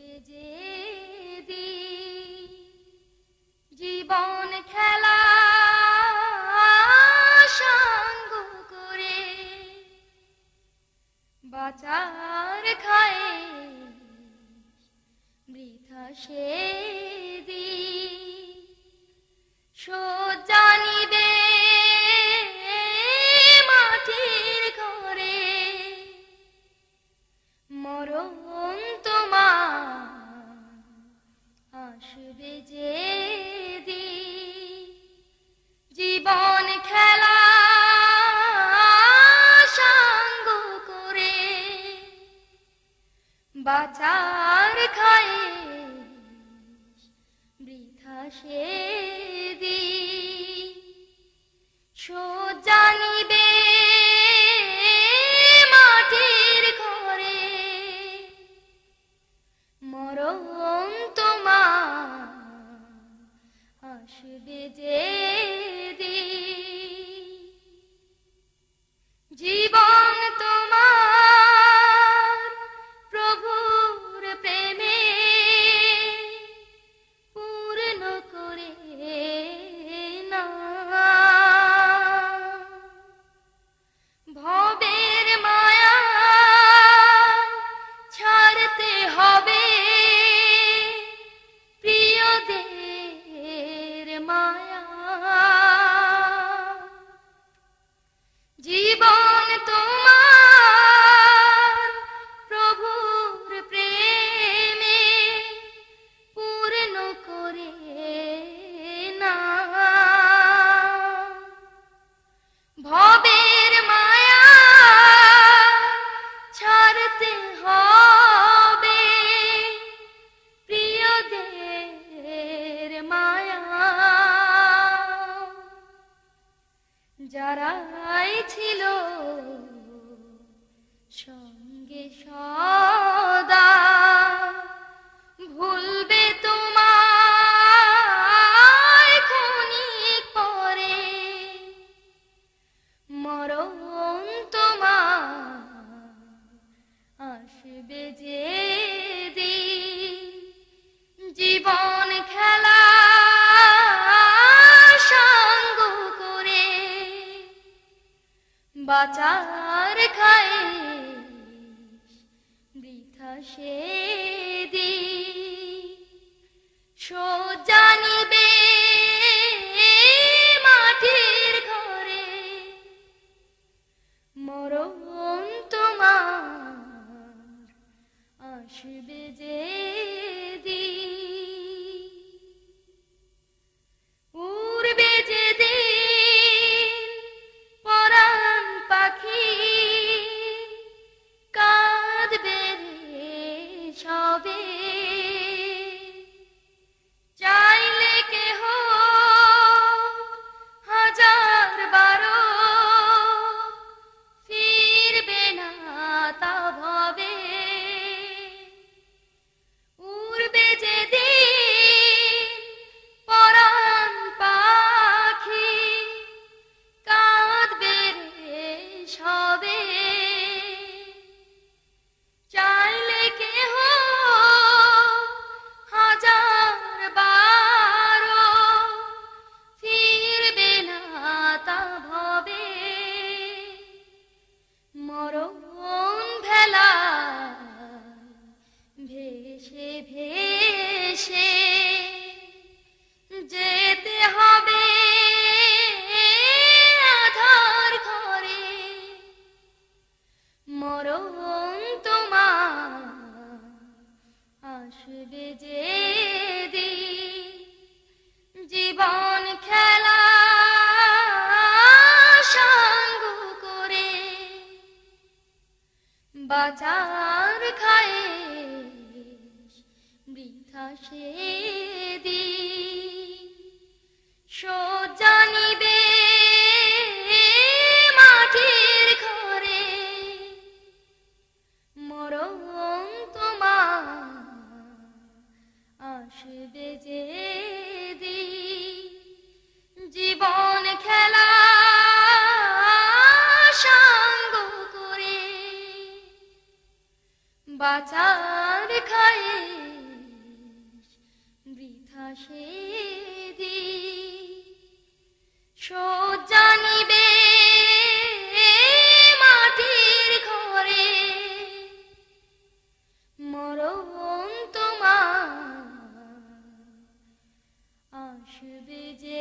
বেজে আচার খাই বৃথা সে দি সোজানিবে মাটির ঘরে মরণ তারাই ছিল বাচার খায় বৃথা সে দি সোজা মাটির ঘরে মরণ তোমার আসবে যে বাজার খায়। বৃদ্ধা সে দি সোজা নিবে মাটির ঘরে। মরম তোমার আসবে বাঁচার খাই বৃথা সে দি জানিবে মাটির ঘরে মরম তোমার। আসবে যে